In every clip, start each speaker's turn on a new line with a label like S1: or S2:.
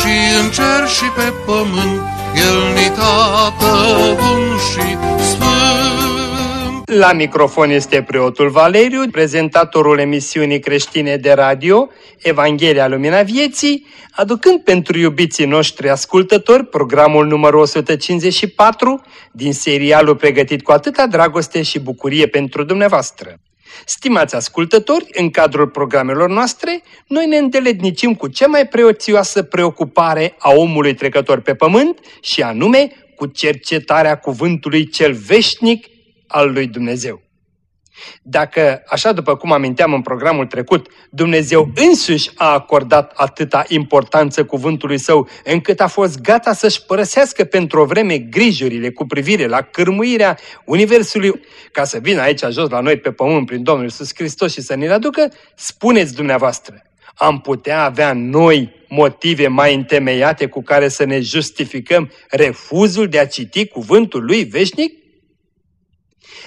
S1: și în cer și pe pământ, El ni tată bun și
S2: la microfon este preotul Valeriu, prezentatorul emisiunii creștine de radio Evanghelia Lumina Vieții, aducând pentru iubiții noștri ascultători programul numărul 154 din serialul pregătit cu atâta dragoste și bucurie pentru dumneavoastră. Stimați ascultători, în cadrul programelor noastre, noi ne îndeletnicim cu cea mai preoțioasă preocupare a omului trecător pe pământ și anume cu cercetarea cuvântului cel veșnic al lui Dumnezeu. Dacă, așa după cum aminteam în programul trecut, Dumnezeu însuși a acordat atâta importanță cuvântului său, încât a fost gata să-și părăsească pentru o vreme grijurile cu privire la cârmuirea Universului, ca să vină aici jos la noi pe pământ prin Domnul Iisus Hristos și să ne-l aducă, spuneți dumneavoastră, am putea avea noi motive mai întemeiate cu care să ne justificăm refuzul de a citi cuvântul lui veșnic?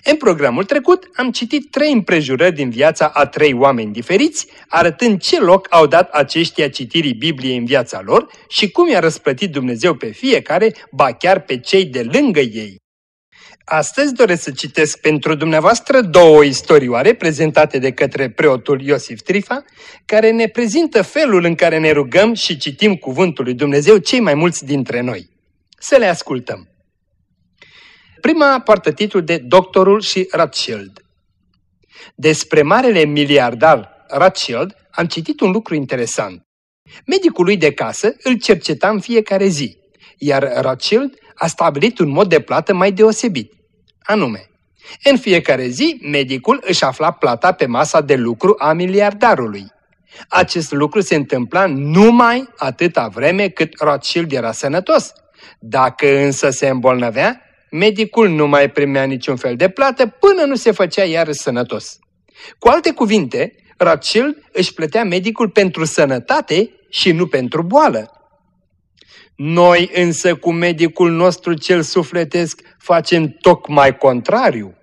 S2: În programul trecut am citit trei împrejurări din viața a trei oameni diferiți, arătând ce loc au dat aceștia citirii Bibliei în viața lor și cum i-a răsplătit Dumnezeu pe fiecare, ba chiar pe cei de lângă ei. Astăzi doresc să citesc pentru dumneavoastră două istorioare prezentate de către preotul Iosif Trifa, care ne prezintă felul în care ne rugăm și citim cuvântul lui Dumnezeu cei mai mulți dintre noi. Să le ascultăm. Prima poartă titlul de Doctorul și Rothschild. Despre marele miliardar Rothschild am citit un lucru interesant. Medicul lui de casă îl cerceta în fiecare zi, iar Rothschild a stabilit un mod de plată mai deosebit. Anume, în fiecare zi, medicul își afla plata pe masa de lucru a miliardarului. Acest lucru se întâmpla numai atâta vreme cât Rothschild era sănătos. Dacă însă se îmbolnăvea, medicul nu mai primea niciun fel de plată până nu se făcea iar sănătos. Cu alte cuvinte, Rothschild își plătea medicul pentru sănătate și nu pentru boală. Noi însă cu medicul nostru cel sufletesc facem tocmai contrariu.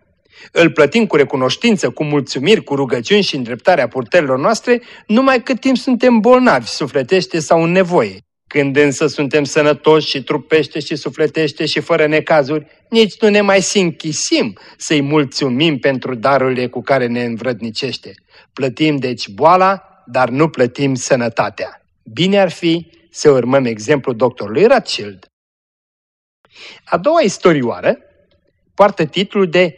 S2: Îl plătim cu recunoștință, cu mulțumiri, cu rugăciuni și îndreptarea purtărilor noastre, numai cât timp suntem bolnavi, sufletește sau în nevoie. Când însă suntem sănătoși și trupește și sufletește și fără necazuri, nici nu ne mai sinchisim să-i mulțumim pentru darurile cu care ne învrădnicește. Plătim deci boala, dar nu plătim sănătatea. Bine ar fi să urmăm exemplul doctorului Rothschild. A doua istorioară poartă titlul de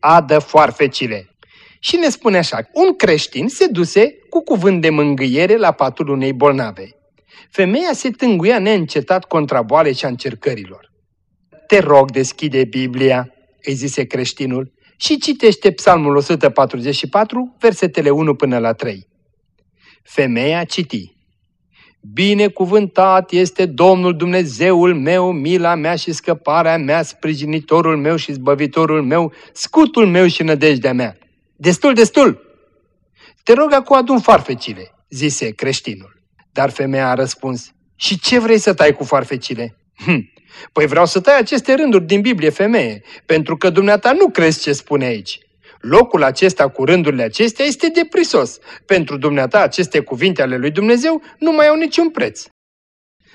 S2: Adă foarfecile și ne spune așa, un creștin se duse cu cuvânt de mângâiere la patul unei bolnave. Femeia se tânguia neîncetat contra boale și a încercărilor. Te rog, deschide Biblia, îi zise creștinul, și citește Psalmul 144, versetele 1 până la 3. Femeia citi. Binecuvântat este Domnul Dumnezeul meu, mila mea și scăparea mea, sprijinitorul meu și zbăvitorul meu, scutul meu și nădejdea mea. Destul, destul! Te rog acum adun farfecile, zise creștinul. Dar femeia a răspuns, și ce vrei să tai cu farfecile? Hm, păi vreau să tai aceste rânduri din Biblie, femeie, pentru că dumneata nu crezi ce spune aici. Locul acesta cu rândurile acestea este deprisos. Pentru dumneata aceste cuvinte ale lui Dumnezeu nu mai au niciun preț.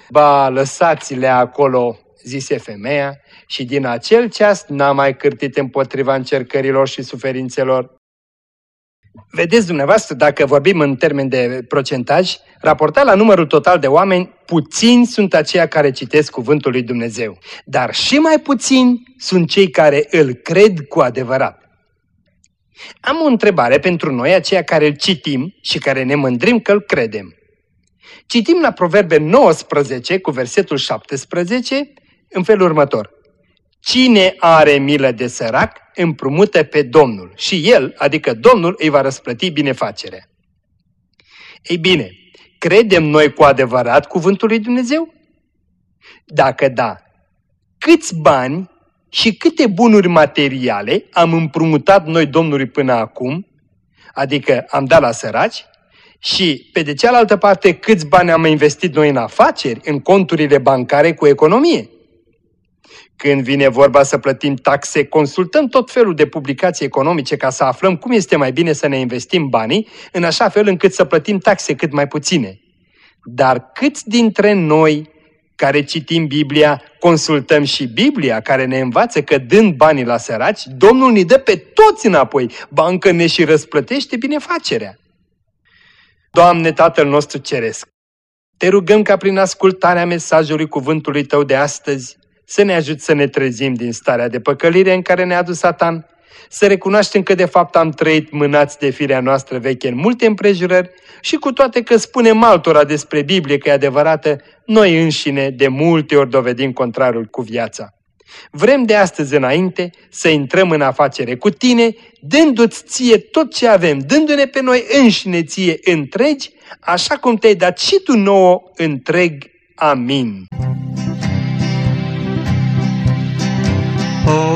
S2: Ba, lăsați-le acolo, zise femeia, și din acel ceas n-a mai cârtit împotriva încercărilor și suferințelor. Vedeți dumneavoastră, dacă vorbim în termen de procentaj, raportat la numărul total de oameni, puțini sunt aceia care citesc cuvântul lui Dumnezeu. Dar și mai puțini sunt cei care îl cred cu adevărat. Am o întrebare pentru noi, aceia care îl citim și care ne mândrim că îl credem. Citim la Proverbe 19 cu versetul 17 în felul următor. Cine are milă de sărac, împrumută pe Domnul și El, adică Domnul, îi va răsplăti binefacerea. Ei bine, credem noi cu adevărat cuvântul lui Dumnezeu? Dacă da, câți bani și câte bunuri materiale am împrumutat noi Domnului până acum, adică am dat la săraci, și pe de cealaltă parte câți bani am investit noi în afaceri, în conturile bancare cu economie. Când vine vorba să plătim taxe, consultăm tot felul de publicații economice ca să aflăm cum este mai bine să ne investim banii, în așa fel încât să plătim taxe cât mai puține. Dar câți dintre noi care citim Biblia, consultăm și Biblia care ne învață că dând banii la săraci, Domnul ne dă pe toți înapoi, ba încă ne și răsplătește binefacerea. Doamne Tatăl nostru Ceresc, te rugăm ca prin ascultarea mesajului cuvântului Tău de astăzi să ne ajut să ne trezim din starea de păcălire în care ne-a dus Satan, să recunoaștem că de fapt am trăit mânați de firea noastră veche în multe împrejurări și cu toate că spunem altora despre Biblie că e adevărată, noi înșine de multe ori dovedim contrarul cu viața. Vrem de astăzi înainte să intrăm în afacere cu tine, dându-ți ție tot ce avem, dându-ne pe noi înșine ție întregi, așa cum te-ai dat și tu nouă întreg. Amin.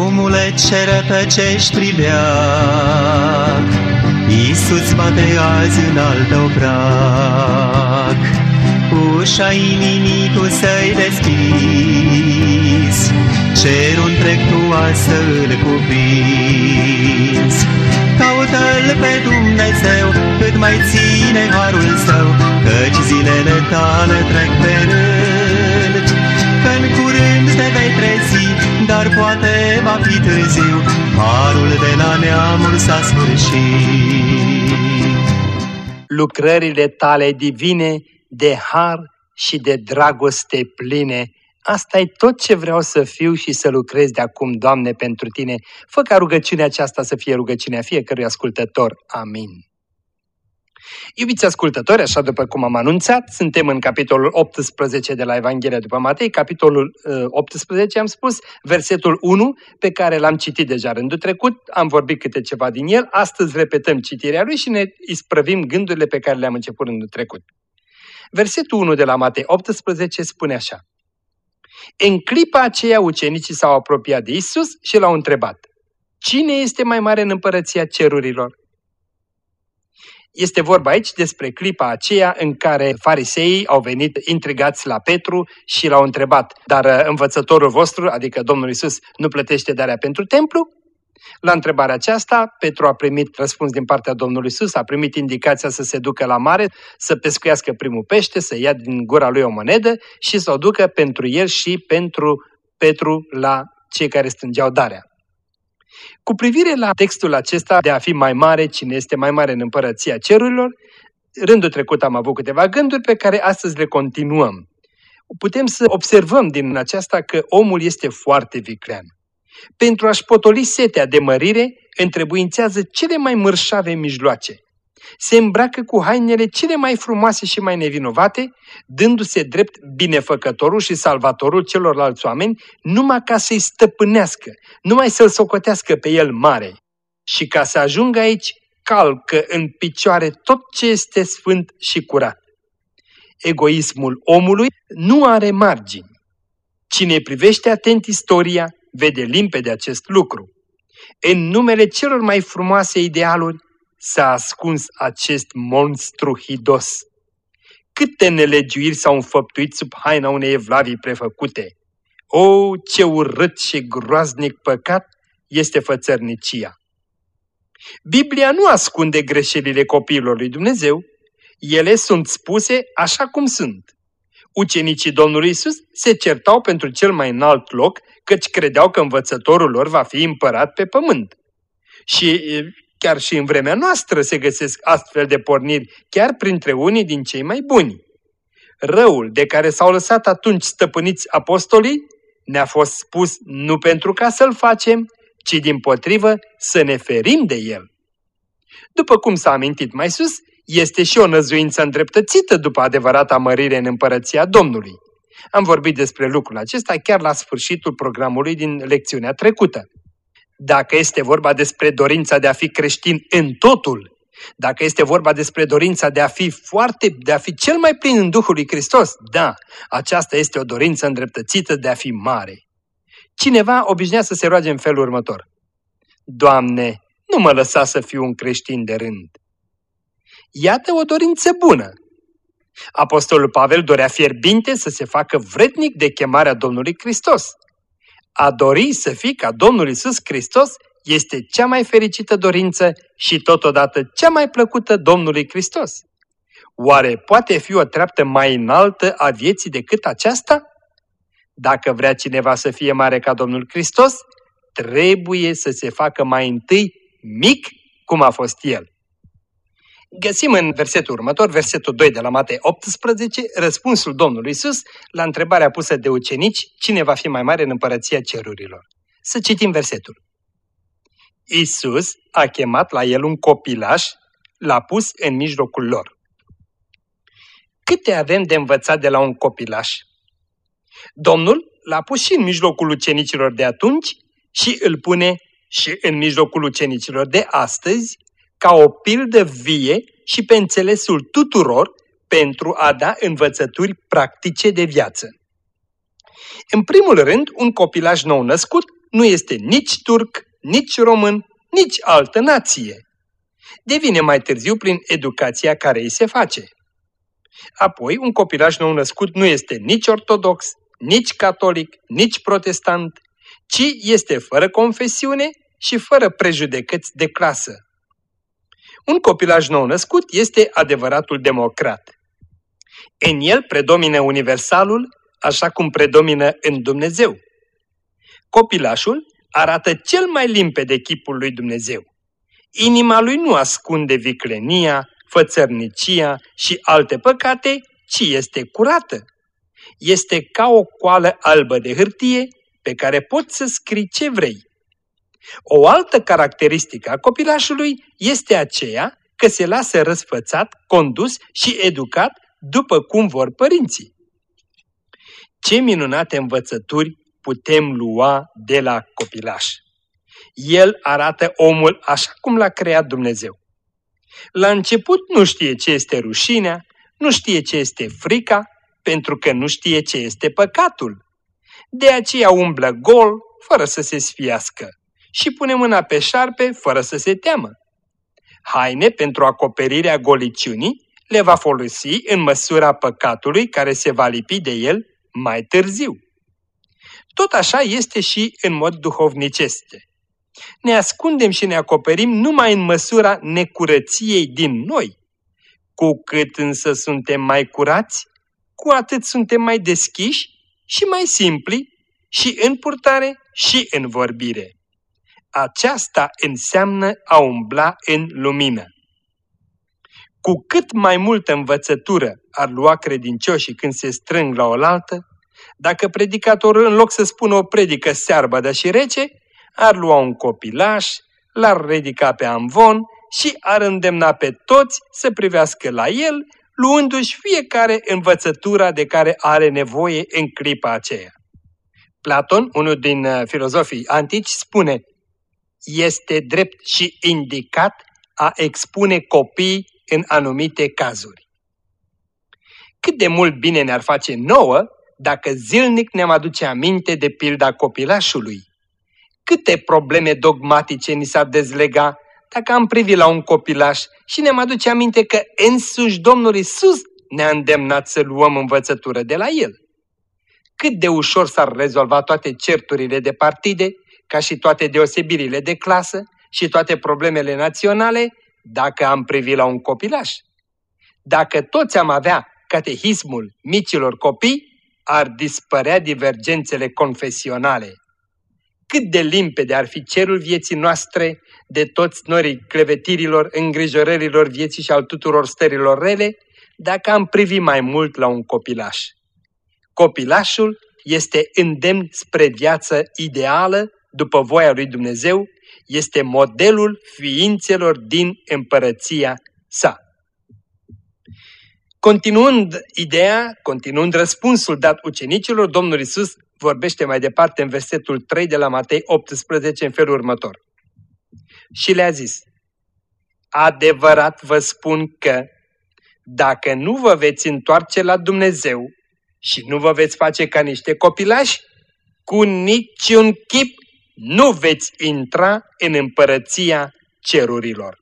S3: Omule ce rătăcești privea, Iisus bate azi în alt obrac. Ușa inimii tu să-i deschizi, Cerul întreg tu să-l cuprinzi. Caută-L pe Dumnezeu, cât mai ține harul său, Căci zilele tale trec pe rând. Dar poate va fi târziu, Harul de la neamul s-a sfârșit.
S2: Lucrările tale divine de har și de dragoste pline Asta e tot ce vreau să fiu și să lucrez de acum, Doamne, pentru Tine. Fă ca rugăciunea aceasta să fie rugăciunea fiecărui ascultător. Amin. Iubiți ascultători, așa după cum am anunțat, suntem în capitolul 18 de la Evanghelia după Matei, capitolul uh, 18 am spus, versetul 1, pe care l-am citit deja rândul trecut, am vorbit câte ceva din el, astăzi repetăm citirea lui și ne isprăvim gândurile pe care le-am început rândul trecut. Versetul 1 de la Matei 18 spune așa, în clipa aceea ucenicii s-au apropiat de Isus și l-au întrebat, Cine este mai mare în împărăția cerurilor? Este vorba aici despre clipa aceea în care fariseii au venit intrigați la Petru și l-au întrebat, dar învățătorul vostru, adică Domnul Isus, nu plătește darea pentru templu? La întrebarea aceasta, Petru a primit răspuns din partea Domnului Isus, a primit indicația să se ducă la mare, să pescuiască primul pește, să ia din gura lui o monedă și să o ducă pentru el și pentru Petru la cei care strângeau darea. Cu privire la textul acesta de a fi mai mare, cine este mai mare în împărăția cerurilor, rândul trecut am avut câteva gânduri pe care astăzi le continuăm. Putem să observăm din aceasta că omul este foarte viclean. Pentru a-și potoli setea de mărire, întrebuințează cele mai mărșave mijloace. Se îmbracă cu hainele cele mai frumoase și mai nevinovate, dându-se drept binefăcătorul și salvatorul celorlalți oameni, numai ca să-i stăpânească, numai să-l socotească pe el mare. Și ca să ajungă aici, calcă în picioare tot ce este sfânt și curat. Egoismul omului nu are margini. Cine privește atent istoria, vede limpede acest lucru. În numele celor mai frumoase idealuri s-a ascuns acest monstru hidos. Câte nelegiuiri s-au înfăptuit sub haina unei evlavii prefăcute. O, ce urât și groaznic păcat este fățărnicia! Biblia nu ascunde greșelile copiilor lui Dumnezeu, ele sunt spuse așa cum sunt. Ucenicii Domnului Isus se certau pentru cel mai înalt loc căci credeau că învățătorul lor va fi împărat pe pământ. Și chiar și în vremea noastră se găsesc astfel de porniri, chiar printre unii din cei mai buni. Răul de care s-au lăsat atunci stăpâniți apostolii ne-a fost spus nu pentru ca să-l facem, ci din potrivă să ne ferim de el. După cum s-a amintit mai sus, este și o năzuință îndreptățită după adevărata mărire în împărăția Domnului. Am vorbit despre lucrul acesta chiar la sfârșitul programului din lecțiunea trecută. Dacă este vorba despre dorința de a fi creștin în totul, Dacă este vorba despre dorința de a fi foarte, de a fi cel mai plin în Duhul lui Hristos, da, aceasta este o dorință îndreptățită de a fi mare. Cineva obișnuia să se roage în felul următor. Doamne, nu mă lăsa să fiu un creștin de rând. Iată o dorință bună. Apostolul Pavel dorea fierbinte să se facă vrednic de chemarea Domnului Hristos. A dori să fii ca Domnul Isus Hristos este cea mai fericită dorință și totodată cea mai plăcută Domnului Hristos. Oare poate fi o treaptă mai înaltă a vieții decât aceasta? Dacă vrea cineva să fie mare ca Domnul Hristos, trebuie să se facă mai întâi mic cum a fost El. Găsim în versetul următor, versetul 2 de la Matei 18, răspunsul Domnului Isus la întrebarea pusă de ucenici, cine va fi mai mare în împărăția cerurilor. Să citim versetul. Isus a chemat la el un copilaș, l-a pus în mijlocul lor. Câte avem de învățat de la un copilaș? Domnul l-a pus și în mijlocul ucenicilor de atunci și îl pune și în mijlocul ucenicilor de astăzi ca o pildă vie și pe înțelesul tuturor pentru a da învățături practice de viață. În primul rând, un copilaj nou născut nu este nici turc, nici român, nici altă nație. Devine mai târziu prin educația care îi se face. Apoi, un copilaj nou născut nu este nici ortodox, nici catolic, nici protestant, ci este fără confesiune și fără prejudecăți de clasă. Un copilaj nou născut este adevăratul democrat. În el predomină universalul, așa cum predomină în Dumnezeu. Copilașul arată cel mai limpede chipul lui Dumnezeu. Inima lui nu ascunde viclenia, fățărnicia și alte păcate, ci este curată. Este ca o coală albă de hârtie pe care poți să scrii ce vrei. O altă caracteristică a copilașului este aceea că se lasă răsfățat, condus și educat după cum vor părinții. Ce minunate învățături putem lua de la copilaș. El arată omul așa cum l-a creat Dumnezeu. La început nu știe ce este rușinea, nu știe ce este frica, pentru că nu știe ce este păcatul. De aceea umblă gol, fără să se sfiască, și pune mâna pe șarpe, fără să se teamă. Haine pentru acoperirea goliciunii le va folosi în măsura păcatului care se va lipi de el mai târziu. Tot așa este și în mod duhovniceste. Ne ascundem și ne acoperim numai în măsura necurăției din noi. Cu cât însă suntem mai curați, cu atât suntem mai deschiși și mai simpli și în purtare și în vorbire. Aceasta înseamnă a umbla în lumină. Cu cât mai multă învățătură ar lua credincioșii când se strâng la oaltă, dacă predicatorul, în loc să spună o predică searbădă și rece, ar lua un copilaș, l-ar ridica pe amvon și ar îndemna pe toți să privească la el, luându-și fiecare învățătura de care are nevoie în clipa aceea. Platon, unul din uh, filozofii antici, spune este drept și indicat a expune copiii în anumite cazuri. Cât de mult bine ne-ar face nouă dacă zilnic ne-am aduce aminte de pilda copilașului. Câte probleme dogmatice ni s-ar dezlega dacă am privit la un copilaș și ne-am aduce aminte că însuși Domnul Isus ne-a îndemnat să luăm învățătură de la El. Cât de ușor s-ar rezolva toate certurile de partide, ca și toate deosebirile de clasă și toate problemele naționale, dacă am privit la un copilaș. Dacă toți am avea catehismul micilor copii, ar dispărea divergențele confesionale. Cât de limpede ar fi cerul vieții noastre de toți norii clevetirilor, îngrijorărilor vieții și al tuturor stărilor rele, dacă am privi mai mult la un copilaș. Copilașul este îndemn spre viață ideală, după voia lui Dumnezeu, este modelul ființelor din împărăția sa. Continuând ideea, continuând răspunsul dat ucenicilor, Domnul Isus vorbește mai departe în versetul 3 de la Matei 18 în felul următor. Și le-a zis, Adevărat vă spun că, dacă nu vă veți întoarce la Dumnezeu și nu vă veți face ca niște copilași, cu niciun chip nu veți intra în împărăția cerurilor.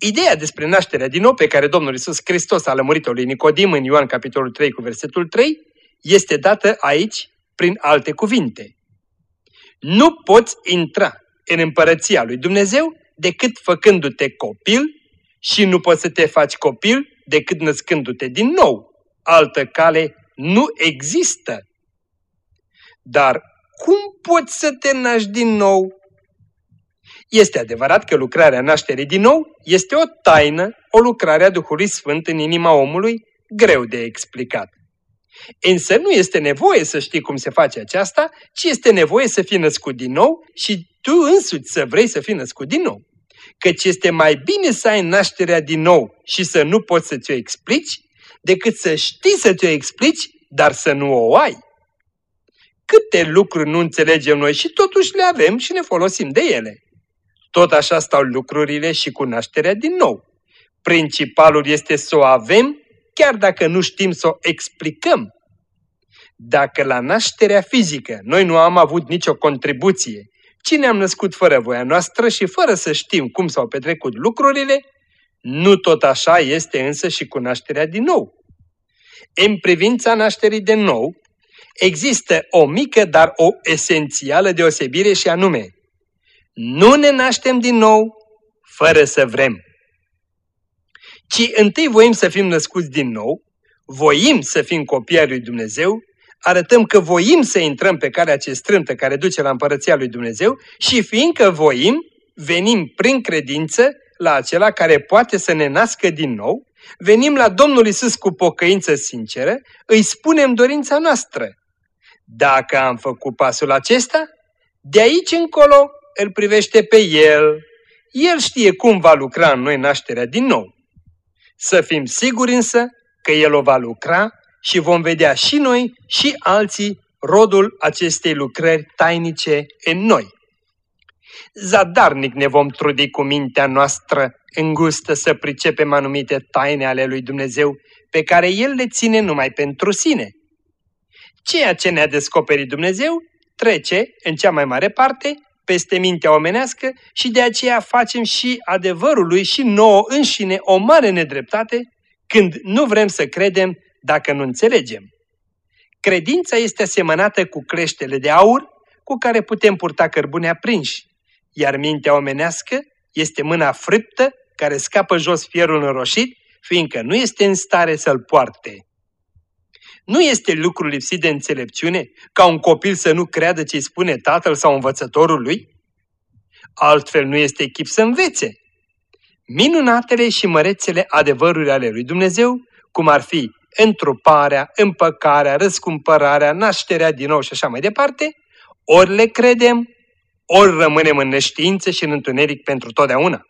S2: Ideea despre nașterea din nou pe care Domnul Isus Hristos a lămurit-o lui Nicodim în Ioan capitolul 3 cu versetul 3 este dată aici prin alte cuvinte. Nu poți intra în împărăția lui Dumnezeu decât făcându-te copil și nu poți să te faci copil decât născându-te din nou. Altă cale nu există. Dar cum poți să te naști din nou? Este adevărat că lucrarea nașterii din nou este o taină, o lucrare a Duhului Sfânt în inima omului, greu de explicat. Însă nu este nevoie să știi cum se face aceasta, ci este nevoie să fii născut din nou și tu însuți să vrei să fii născut din nou. Căci este mai bine să ai nașterea din nou și să nu poți să ți-o explici, decât să știi să ți-o explici, dar să nu o ai. Câte lucruri nu înțelegem noi și totuși le avem și ne folosim de ele. Tot așa stau lucrurile și cu nașterea din nou. Principalul este să o avem, chiar dacă nu știm să o explicăm. Dacă la nașterea fizică noi nu am avut nicio contribuție, ci ne-am născut fără voia noastră și fără să știm cum s-au petrecut lucrurile, nu tot așa este însă și cu nașterea din nou. În privința nașterii de nou, există o mică, dar o esențială deosebire și anume, nu ne naștem din nou fără să vrem. Ci întâi voim să fim născuți din nou, voim să fim copii ai lui Dumnezeu, arătăm că voim să intrăm pe calea ce strântă care duce la împărăția lui Dumnezeu și fiindcă voim, venim prin credință la acela care poate să ne nască din nou, venim la Domnul Isus cu pocăință sinceră, îi spunem dorința noastră. Dacă am făcut pasul acesta, de aici încolo îl privește pe El. El știe cum va lucra în noi nașterea din nou. Să fim siguri însă că El o va lucra și vom vedea și noi și alții rodul acestei lucrări tainice în noi. Zadarnic ne vom trudi cu mintea noastră îngustă să pricepem anumite taine ale lui Dumnezeu pe care El le ține numai pentru sine. Ceea ce ne-a descoperit Dumnezeu trece, în cea mai mare parte, peste mintea omenească și de aceea facem și adevărului și nouă înșine o mare nedreptate când nu vrem să credem dacă nu înțelegem. Credința este asemănată cu creștele de aur cu care putem purta cărbune aprinși, iar mintea omenească este mâna friptă care scapă jos fierul înroșit, fiindcă nu este în stare să-l poarte. Nu este lucru lipsit de înțelepciune ca un copil să nu creadă ce îi spune tatăl sau învățătorul lui? Altfel nu este echip să învețe. Minunatele și mărețele adevăruri ale lui Dumnezeu, cum ar fi întruparea, împăcarea, răscumpărarea, nașterea din nou și așa mai departe, ori le credem, ori rămânem în neștiință și în întuneric pentru totdeauna.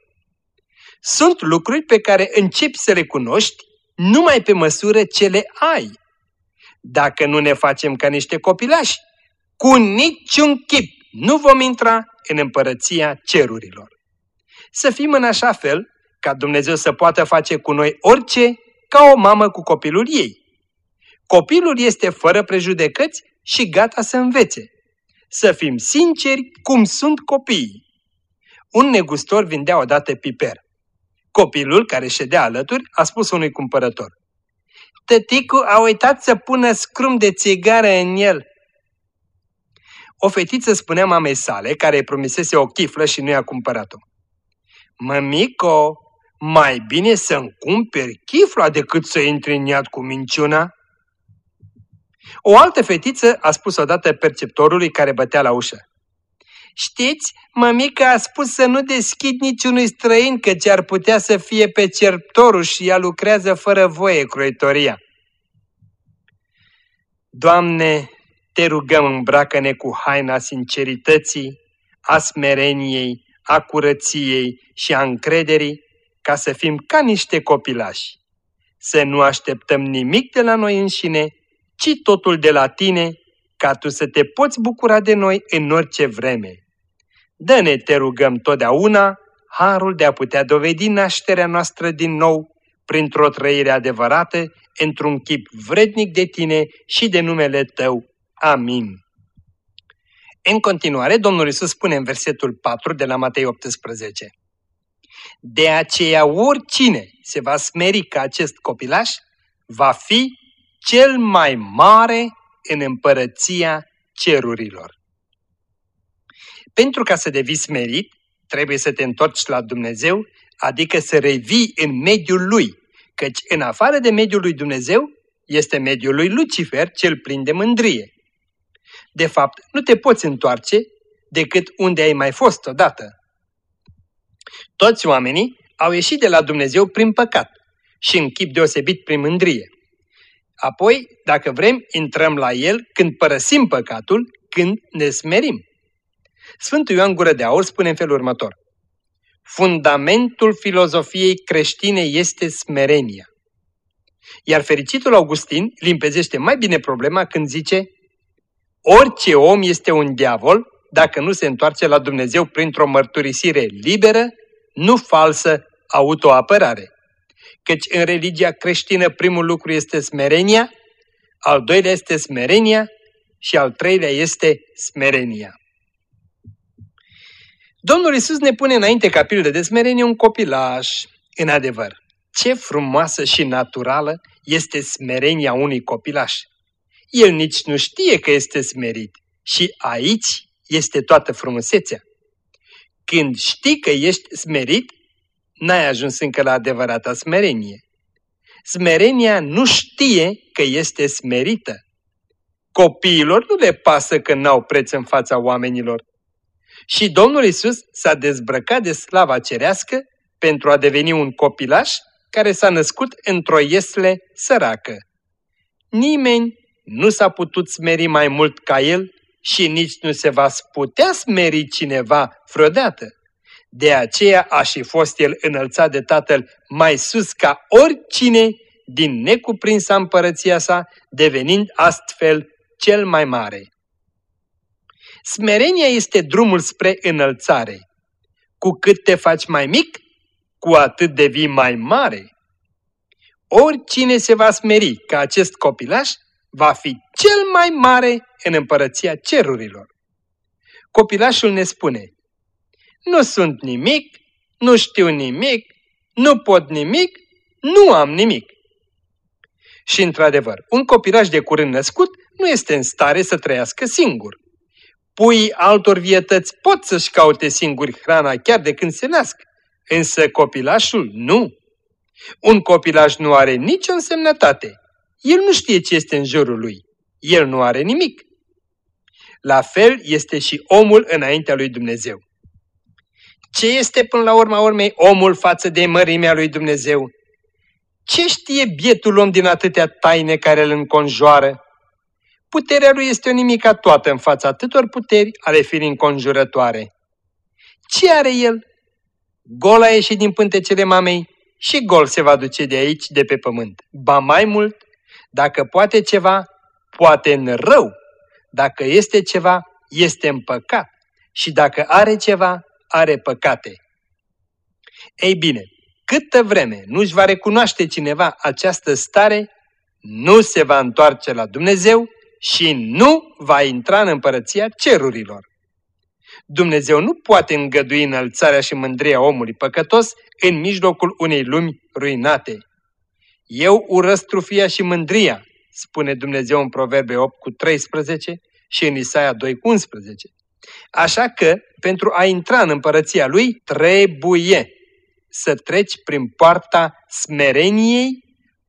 S2: Sunt lucruri pe care începi să le cunoști numai pe măsură ce le ai. Dacă nu ne facem ca niște copilași, cu niciun chip nu vom intra în împărăția cerurilor. Să fim în așa fel ca Dumnezeu să poată face cu noi orice ca o mamă cu copilul ei. Copilul este fără prejudecăți și gata să învețe. Să fim sinceri cum sunt copiii. Un negustor vindea odată piper. Copilul, care ședea alături, a spus unui cumpărător. Tăticu a uitat să pună scrum de țigară în el. O fetiță spunea mamei sale, care îi promisese o chiflă și nu i-a cumpărat-o. Mămico, mai bine să-mi cumperi chifla decât să intri în iad cu minciuna? O altă fetiță a spus odată perceptorului care bătea la ușă. Știți, mămica a spus să nu deschid niciunui străin, căci ar putea să fie pe cerptorul și ea lucrează fără voie croitoria. Doamne, te rugăm îmbracă-ne cu haina sincerității, a smereniei, a curăției și a încrederii, ca să fim ca niște copilași. Să nu așteptăm nimic de la noi înșine, ci totul de la tine, ca tu să te poți bucura de noi în orice vreme. Dă-ne, te rugăm totdeauna, harul de a putea dovedi nașterea noastră din nou printr-o trăire adevărată, într-un chip vrednic de tine și de numele tău. Amin. În continuare, Domnul Iisus spune în versetul 4 de la Matei 18. De aceea oricine se va smeri ca acest copilaș, va fi cel mai mare în împărăția cerurilor. Pentru ca să devii smerit, trebuie să te întorci la Dumnezeu, adică să revii în mediul Lui, căci în afară de mediul lui Dumnezeu este mediul lui Lucifer, cel plin de mândrie. De fapt, nu te poți întoarce decât unde ai mai fost odată. Toți oamenii au ieșit de la Dumnezeu prin păcat și în chip deosebit prin mândrie. Apoi, dacă vrem, intrăm la El când părăsim păcatul, când ne smerim. Sfântul Ioan Gură de Aur spune în felul următor. Fundamentul filozofiei creștine este smerenia. Iar fericitul Augustin limpezește mai bine problema când zice Orice om este un diavol dacă nu se întoarce la Dumnezeu printr-o mărturisire liberă, nu falsă, autoapărare. Căci în religia creștină primul lucru este smerenia, al doilea este smerenia și al treilea este smerenia. Domnul Isus ne pune înainte ca pildă de smerenie un copilaș. În adevăr, ce frumoasă și naturală este smerenia unui copilaș. El nici nu știe că este smerit și aici este toată frumusețea. Când știi că ești smerit, n-ai ajuns încă la adevărata smerenie. Smerenia nu știe că este smerită. Copiilor nu le pasă că n-au preț în fața oamenilor. Și Domnul Isus s-a dezbrăcat de slava cerească pentru a deveni un copilaș care s-a născut într-o iesle săracă. Nimeni nu s-a putut smeri mai mult ca el și nici nu se va putea smeri cineva vreodată. De aceea a și fost el înălțat de Tatăl mai sus ca oricine din necuprinsa împărăția sa, devenind astfel cel mai mare. Smerenia este drumul spre înălțare. Cu cât te faci mai mic, cu atât devii mai mare. Oricine se va smeri ca acest copilaș, va fi cel mai mare în împărăția cerurilor. Copilașul ne spune, nu sunt nimic, nu știu nimic, nu pot nimic, nu am nimic. Și într-adevăr, un copilaș de curând născut nu este în stare să trăiască singur. Puii altor vietăți pot să-și caute singuri hrana chiar de când se nasc, însă copilașul nu. Un copilaș nu are nicio însemnătate. El nu știe ce este în jurul lui. El nu are nimic. La fel este și omul înaintea lui Dumnezeu. Ce este până la urma urmei omul față de mărimea lui Dumnezeu? Ce știe bietul om din atâtea taine care îl înconjoară? Puterea lui este o nimica toată în fața atâtor puteri ale firii înconjurătoare. Ce are el? Gol a ieșit din pântecele mamei și gol se va duce de aici, de pe pământ. Ba mai mult, dacă poate ceva, poate în rău. Dacă este ceva, este în păcat. Și dacă are ceva, are păcate. Ei bine, câtă vreme nu-și va recunoaște cineva această stare, nu se va întoarce la Dumnezeu și nu va intra în împărăția cerurilor. Dumnezeu nu poate îngădui înălțarea și mândria omului păcătos în mijlocul unei lumi ruinate. Eu urăsc trufia și mândria, spune Dumnezeu în Proverbe 8 cu 13 și în Isaia 2 cu 11. Așa că, pentru a intra în împărăția lui, trebuie să treci prin poarta smereniei,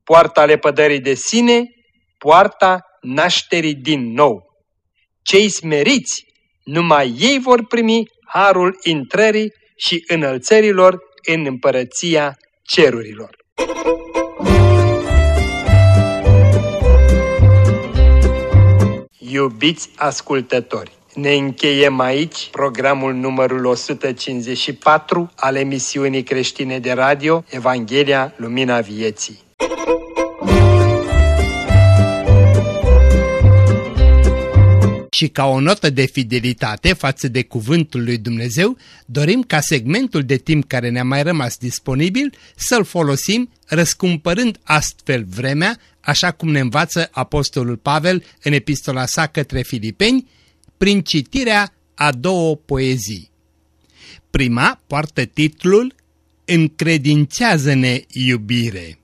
S2: poarta lepădării de sine, poarta nașterii din nou. Cei smeriți, numai ei vor primi harul intrării și înălțărilor în împărăția cerurilor. Iubiți ascultători, ne încheiem aici programul numărul 154 al emisiunii creștine de radio Evanghelia Lumina Vieții. Și ca o notă de fidelitate față de cuvântul lui Dumnezeu, dorim ca segmentul de timp care ne-a mai rămas disponibil să-l folosim răscumpărând astfel vremea, așa cum ne învață Apostolul Pavel în epistola sa către Filipeni, prin citirea a două poezii. Prima poartă titlul Încredințează-ne iubire.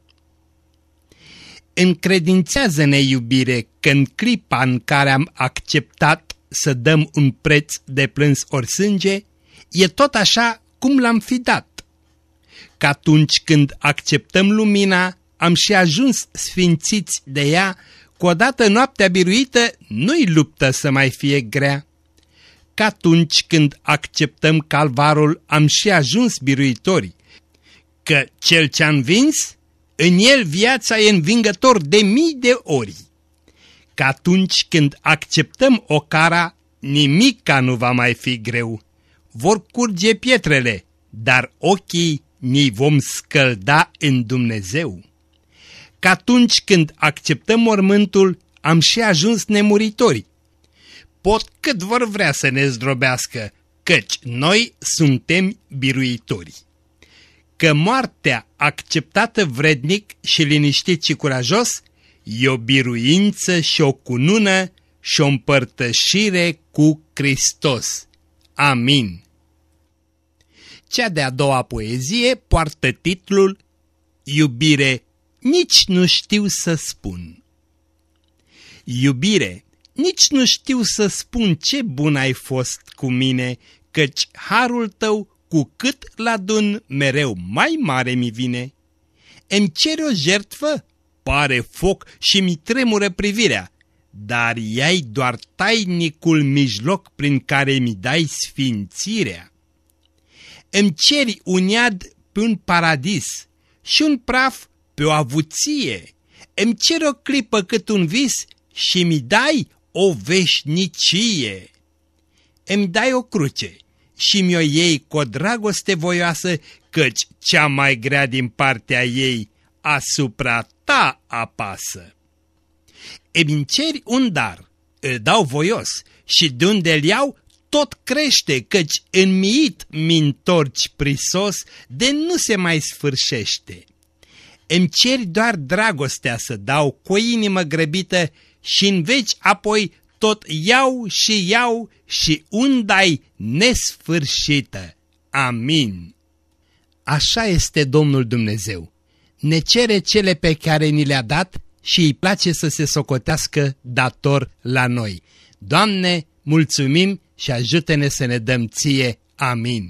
S2: Încredințează-ne iubire că în clipa în care am acceptat să dăm un preț de plâns ori sânge, e tot așa cum l-am fi dat. Că atunci când acceptăm lumina, am și ajuns sfințiți de ea, cu odată noaptea biruită nu-i luptă să mai fie grea. Că atunci când acceptăm calvarul, am și ajuns biruitori, că cel ce-a învins, în el viața e învingător de mii de ori. Că atunci când acceptăm o cara, nimica nu va mai fi greu. Vor curge pietrele, dar ochii ni vom scălda în Dumnezeu. Că atunci când acceptăm mormântul, am și ajuns nemuritori. Pot cât vor vrea să ne zdrobească, căci noi suntem biruitori că moartea acceptată vrednic și liniștit și curajos e o biruință și o cunună și o împărtășire cu Hristos. Amin. Cea de-a doua poezie poartă titlul Iubire, nici nu știu să spun. Iubire, nici nu știu să spun ce bun ai fost cu mine, căci harul tău cu cât l-adun mereu mai mare mi vine. Îmi cere o jertfă? Pare foc și mi tremură privirea, dar ai doar tainicul mijloc prin care mi dai sfințirea. Îmi ceri un iad pe un paradis și un praf pe o avuție. Îmi ceri o clipă cât un vis și mi dai o veșnicie. Îmi dai o cruce și mi-o iei cu o dragoste voioasă, căci cea mai grea din partea ei asupra ta apasă. Îmi ceri un dar, îl dau voios și de unde îl iau tot crește, căci înmiit mi-ntorci prisos de nu se mai sfârșește. Îmi ceri doar dragostea să dau cu o inimă grăbită și în veci apoi tot iau și iau și undai nesfârșită. Amin. Așa este Domnul Dumnezeu. Ne cere cele pe care ni le-a dat și îi place să se socotească dator la noi. Doamne, mulțumim și ajută-ne să ne dăm ție. Amin.